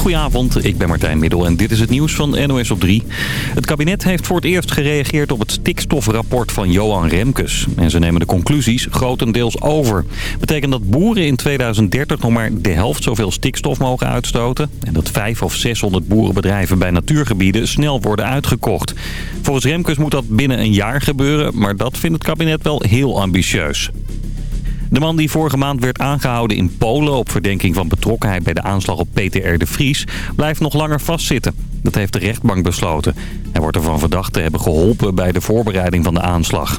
Goedenavond, ik ben Martijn Middel en dit is het nieuws van NOS op 3. Het kabinet heeft voor het eerst gereageerd op het stikstofrapport van Johan Remkes. En ze nemen de conclusies grotendeels over. Betekent dat boeren in 2030 nog maar de helft zoveel stikstof mogen uitstoten... en dat 5 of 600 boerenbedrijven bij natuurgebieden snel worden uitgekocht. Volgens Remkes moet dat binnen een jaar gebeuren, maar dat vindt het kabinet wel heel ambitieus. De man die vorige maand werd aangehouden in Polen op verdenking van betrokkenheid bij de aanslag op Peter R. de Vries blijft nog langer vastzitten. Dat heeft de rechtbank besloten. Hij wordt ervan verdacht te hebben geholpen bij de voorbereiding van de aanslag.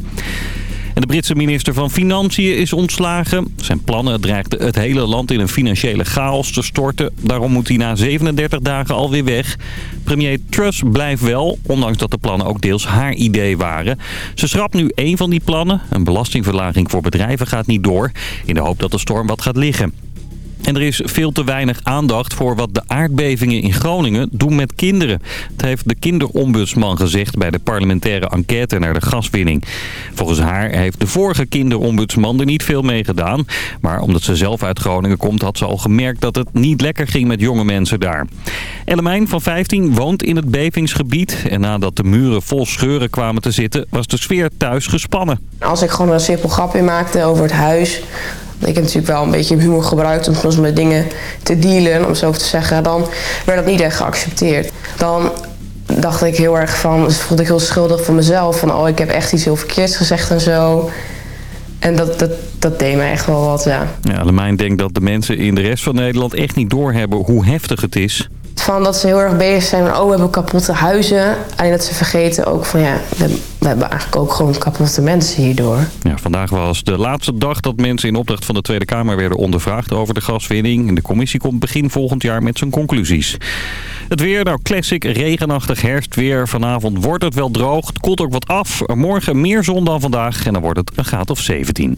En de Britse minister van Financiën is ontslagen. Zijn plannen dreigden het hele land in een financiële chaos te storten. Daarom moet hij na 37 dagen alweer weg. Premier Truss blijft wel, ondanks dat de plannen ook deels haar idee waren. Ze schrapt nu één van die plannen. Een belastingverlaging voor bedrijven gaat niet door. In de hoop dat de storm wat gaat liggen. En er is veel te weinig aandacht voor wat de aardbevingen in Groningen doen met kinderen. Dat heeft de kinderombudsman gezegd bij de parlementaire enquête naar de gaswinning. Volgens haar heeft de vorige kinderombudsman er niet veel mee gedaan. Maar omdat ze zelf uit Groningen komt had ze al gemerkt dat het niet lekker ging met jonge mensen daar. Ellemijn van 15 woont in het bevingsgebied. En nadat de muren vol scheuren kwamen te zitten was de sfeer thuis gespannen. Als ik gewoon een simpel grapje maakte over het huis ik heb natuurlijk wel een beetje humor gebruikt om soms met dingen te dealen, om zo te zeggen. Dan werd dat niet echt geaccepteerd. Dan dacht ik heel erg van, voelde ik heel schuldig voor mezelf. Van, oh, ik heb echt iets heel verkeerds gezegd en zo. En dat, dat, dat deed me echt wel wat, ja. Ja, Lemijn denkt dat de mensen in de rest van Nederland echt niet doorhebben hoe heftig het is. Van dat ze heel erg bezig zijn met, oh, we hebben kapotte huizen. Alleen dat ze vergeten ook van, ja, we, hebben eigenlijk ook gewoon kapotte mensen hierdoor. Ja, vandaag was de laatste dag dat mensen in opdracht van de Tweede Kamer werden ondervraagd over de gaswinning. De commissie komt begin volgend jaar met zijn conclusies. Het weer, nou classic, regenachtig herfstweer. Vanavond wordt het wel droog. Het koelt ook wat af. Morgen meer zon dan vandaag en dan wordt het een graad of 17.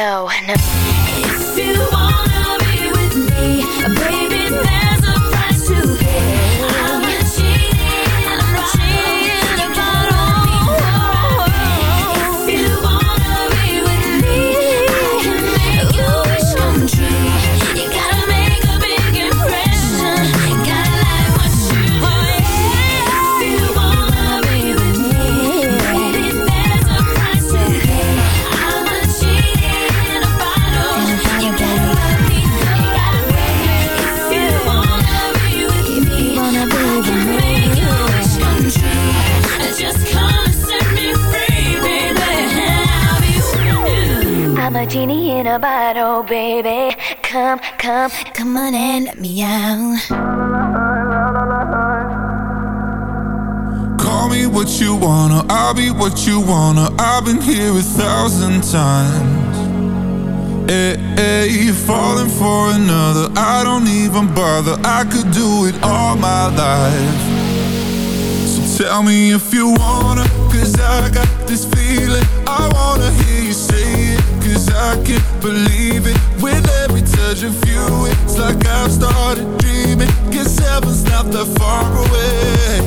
No. If you wanna be with me, baby, a genie in a bottle, baby. Come, come, come on and let me out. Call me what you wanna, I'll be what you wanna. I've been here a thousand times. Eh, eh, hey, hey, falling for another, I don't even bother. I could do it all my life. So tell me if you wanna, cause I got this feeling. I wanna hear you say cause I can't believe it. With every touch of you, it's like I've started dreaming. Guess heaven's not that far away.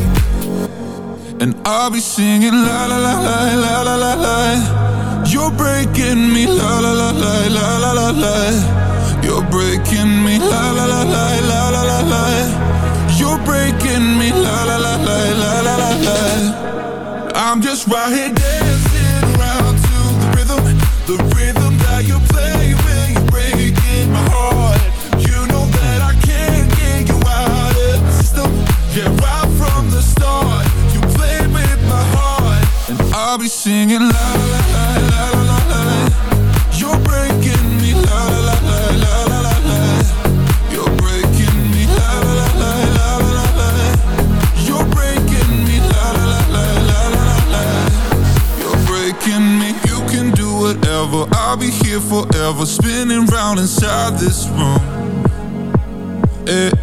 And I'll be singing la la la la la la la la. You're breaking me la la la la la la la la. You're breaking me la la la la la la la la. You're breaking me la la la la la la la la. I'm just right here dancing around to the rhythm, the rhythm from the start You played with my heart And I'll be singing la la la la la la la. You're breaking me la la la la la la la You're breaking me la la la la la la la. You're breaking me la la la la la la la You're breaking me You can do whatever I'll be here forever Spinning round inside this room yeah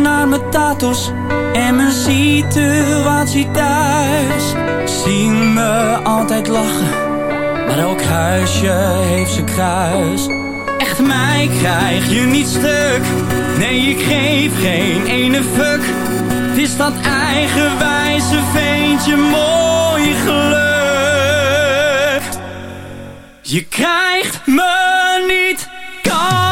naar mijn tatoes en mijn situatie thuis. Zien me altijd lachen, maar elk huisje heeft zijn kruis. Echt mij krijg je niet stuk, nee ik geef geen ene fuck. Het is dat eigenwijze veentje mooi gelukt. Je krijgt me niet kans.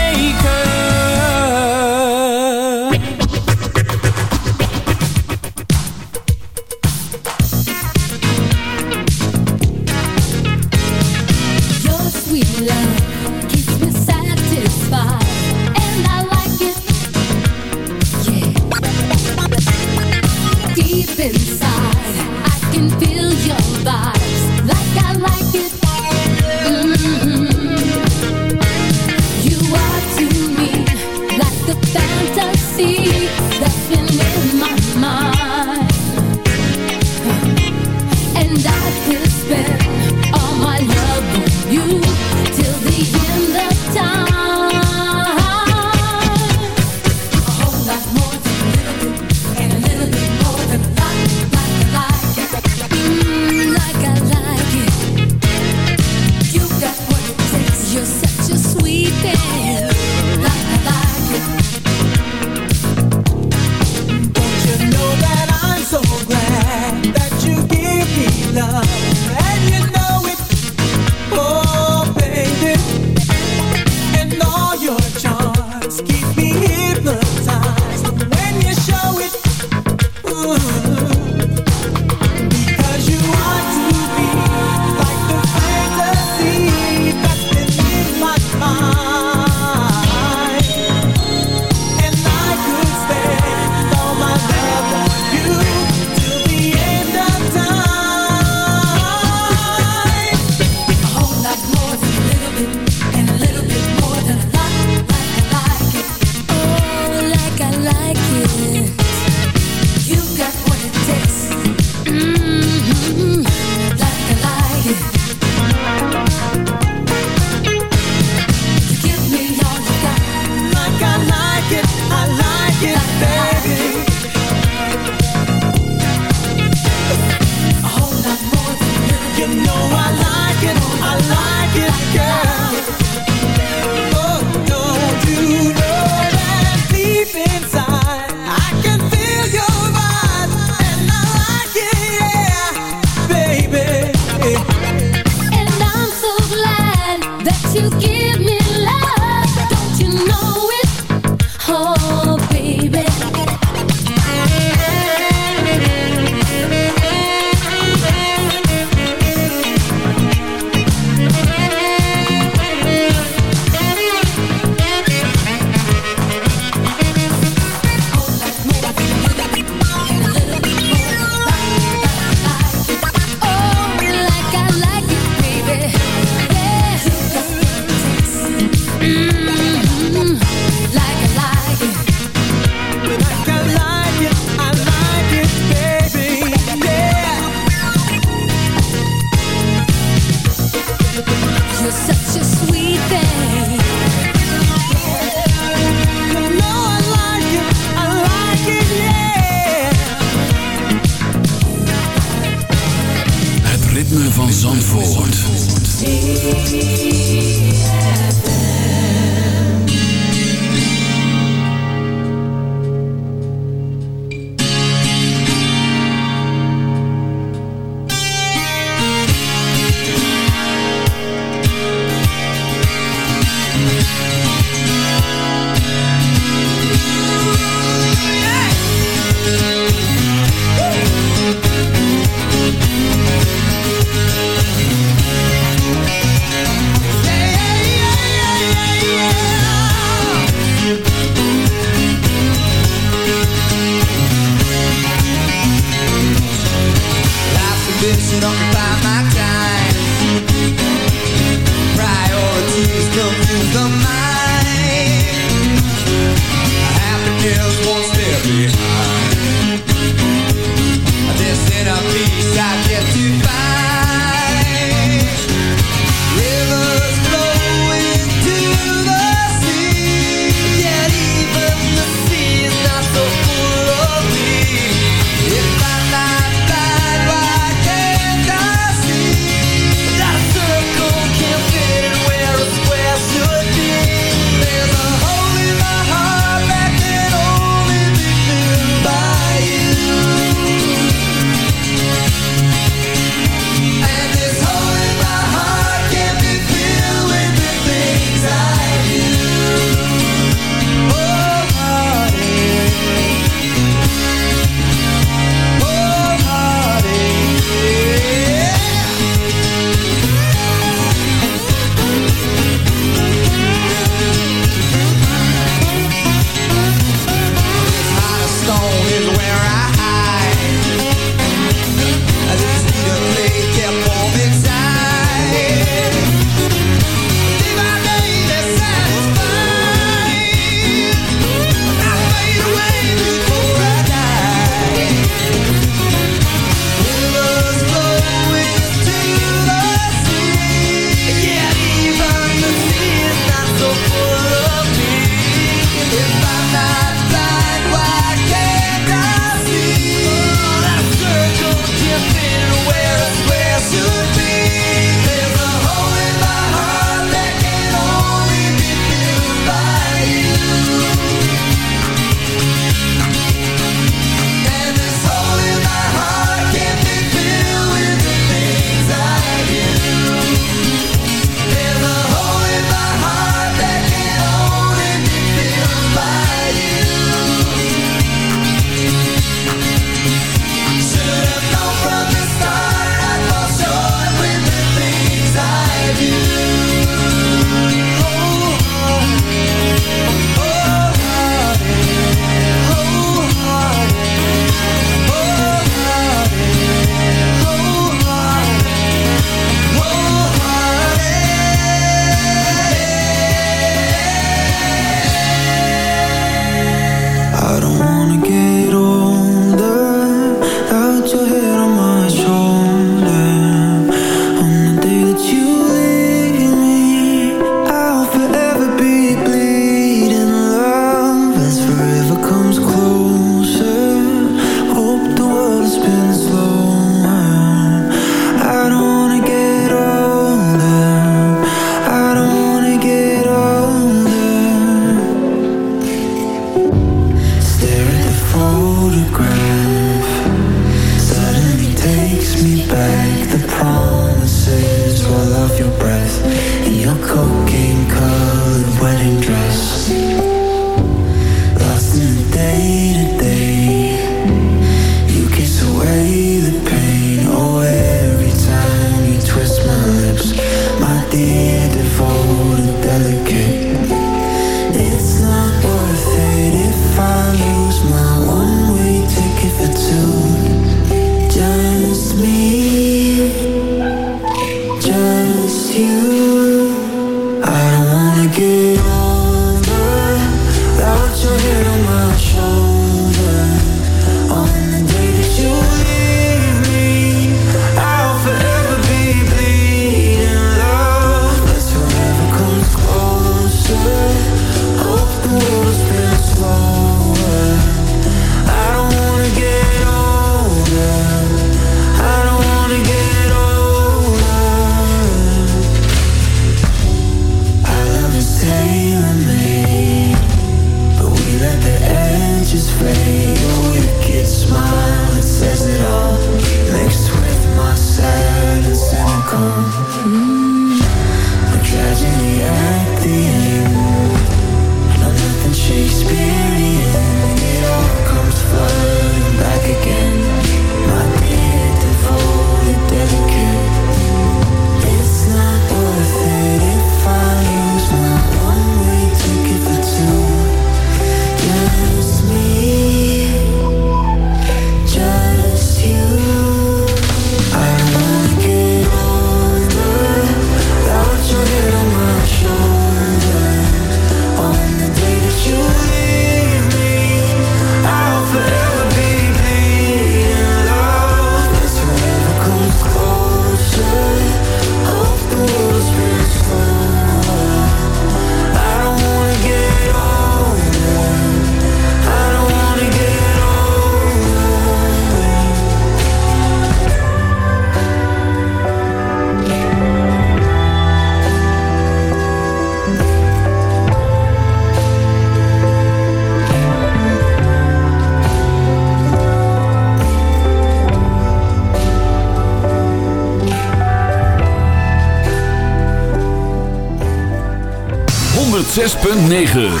106.9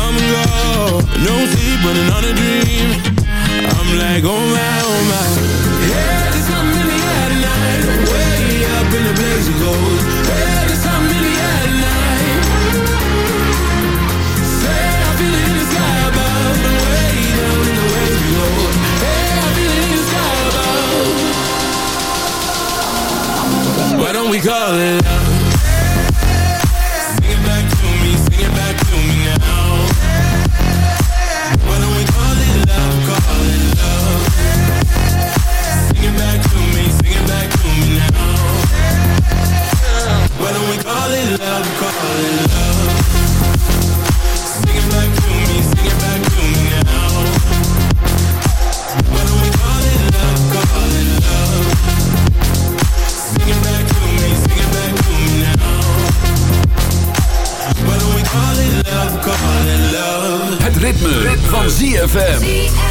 come and go. No sleep, running on a dream. I'm like, oh my, oh my. Yeah, there's something in the air tonight. Way up in the blaze of gold. There's something in the air tonight. I feel it in the sky above. Way down in the waves below Hey, I feel it in the sky above. Why don't we call it love? ritme, van ZFM.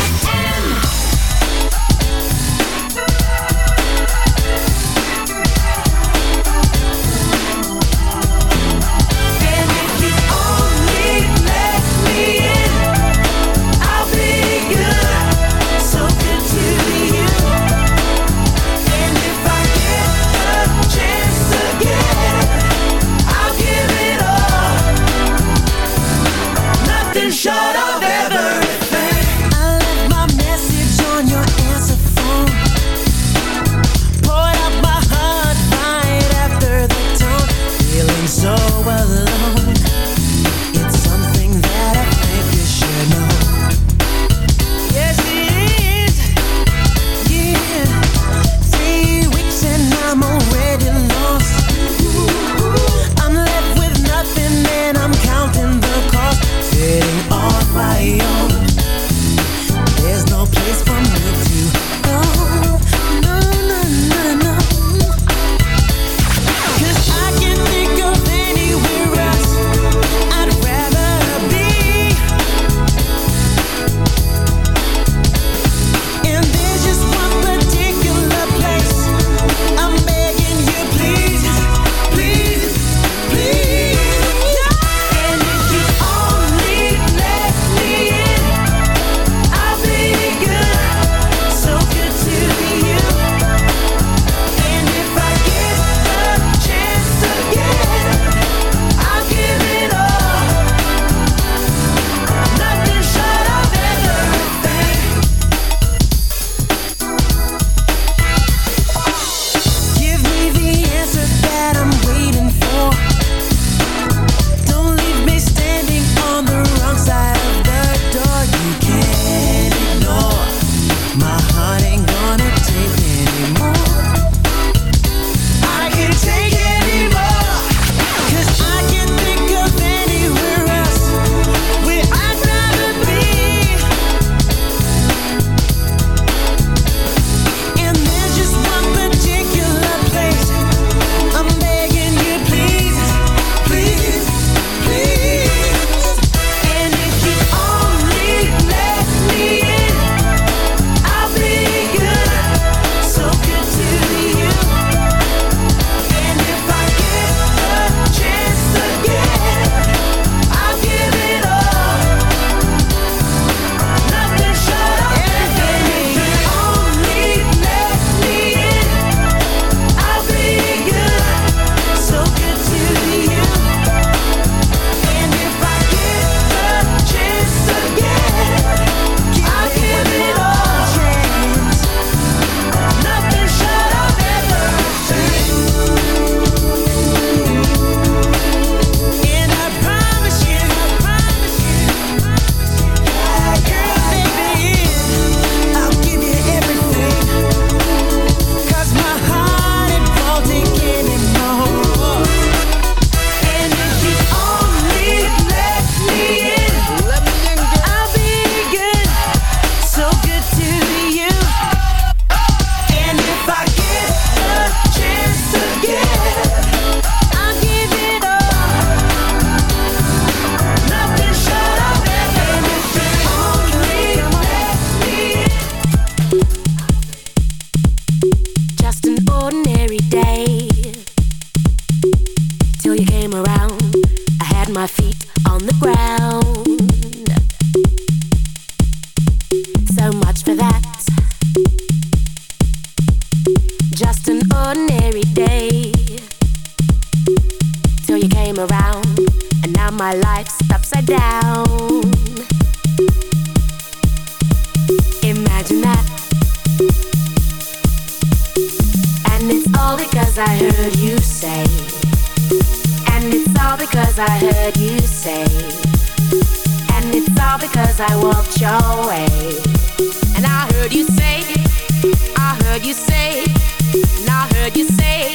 heard you say,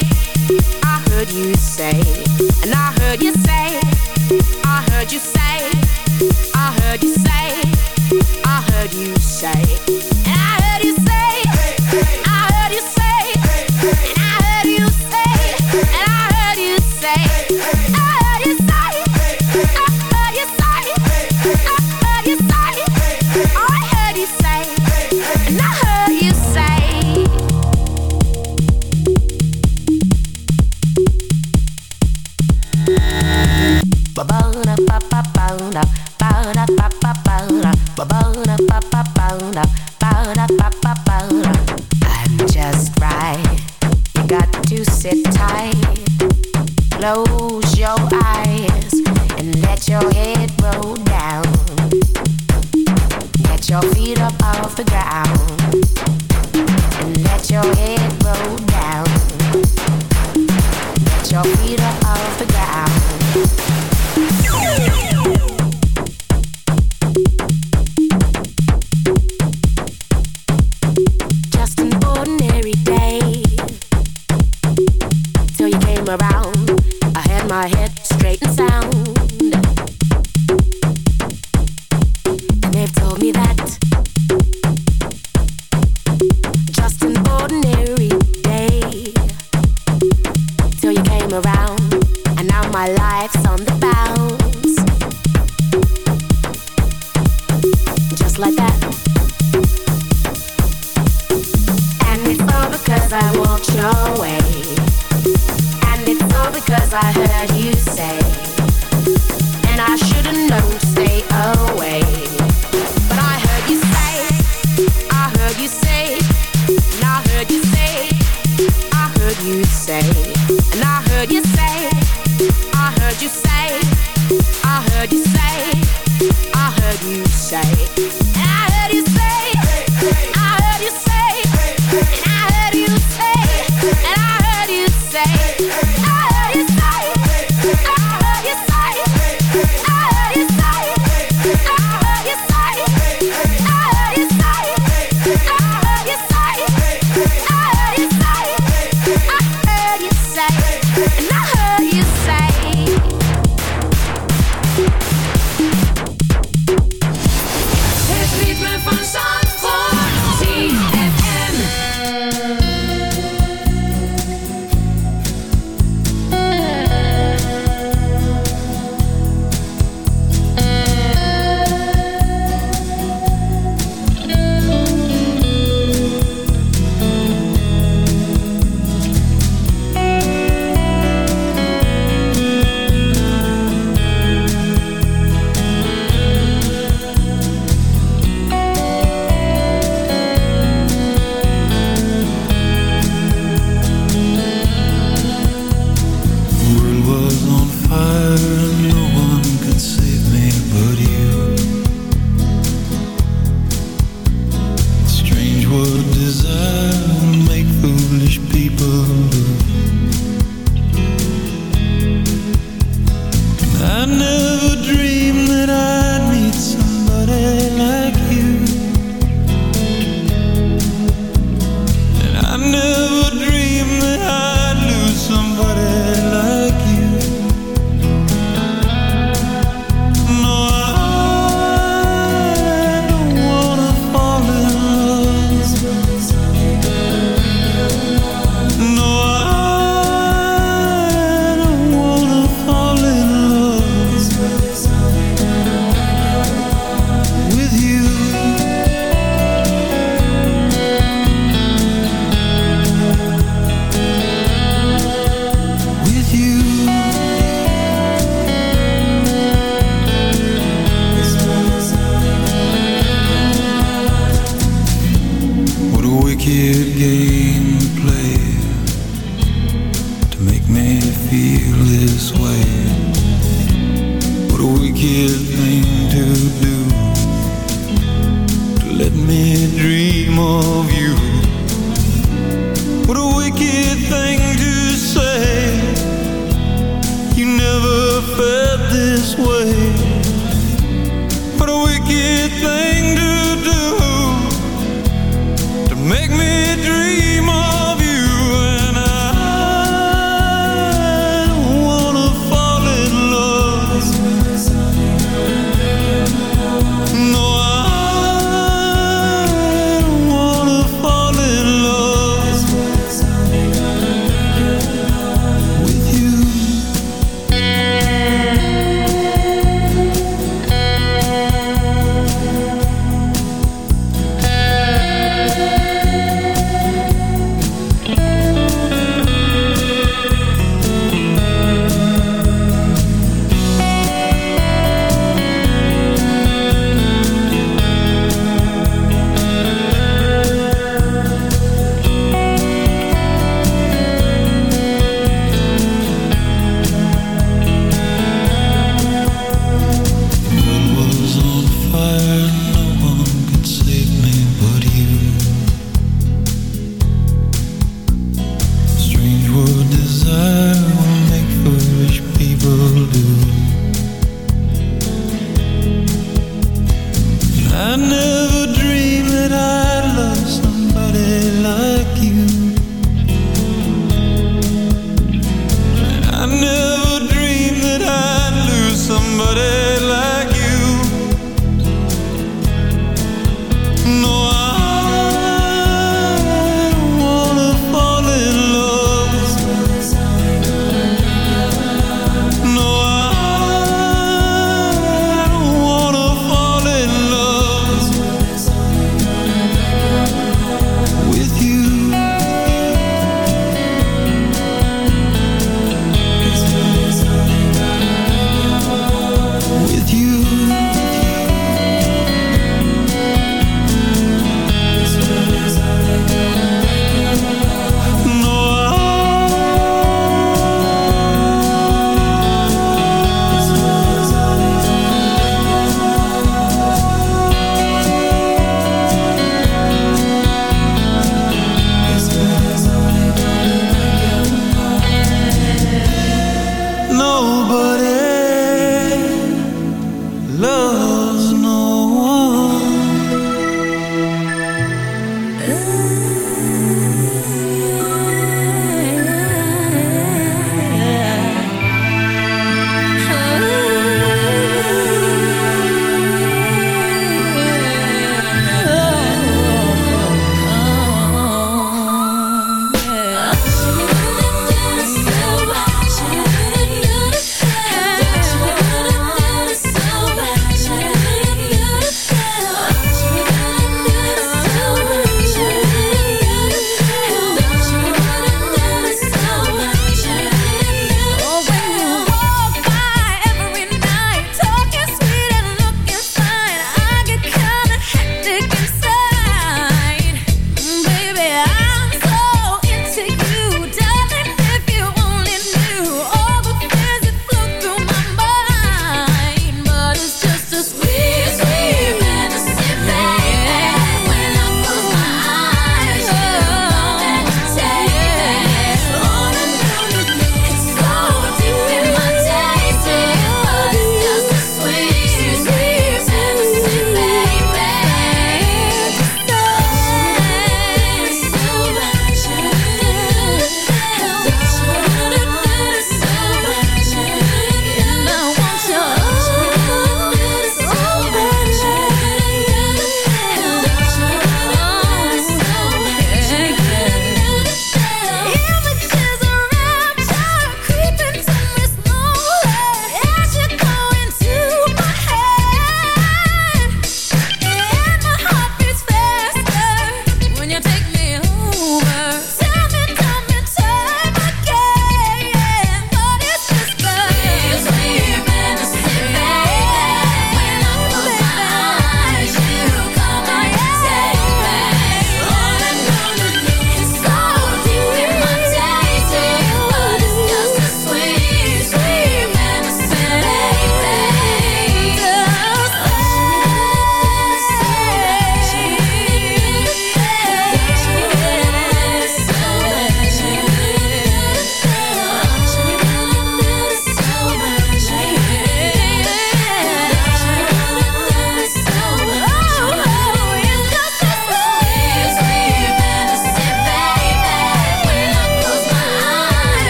I heard you say, and I heard you say, I heard you say, I heard you say.